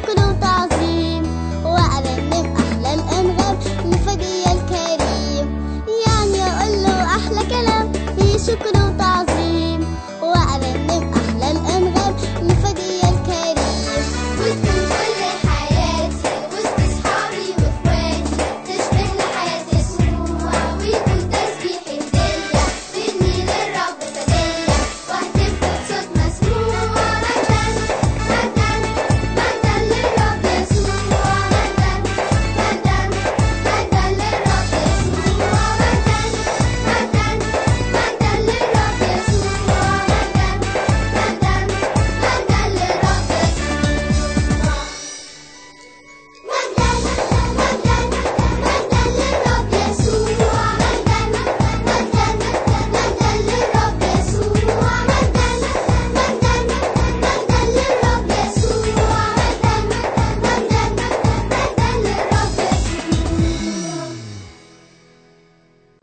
クの歌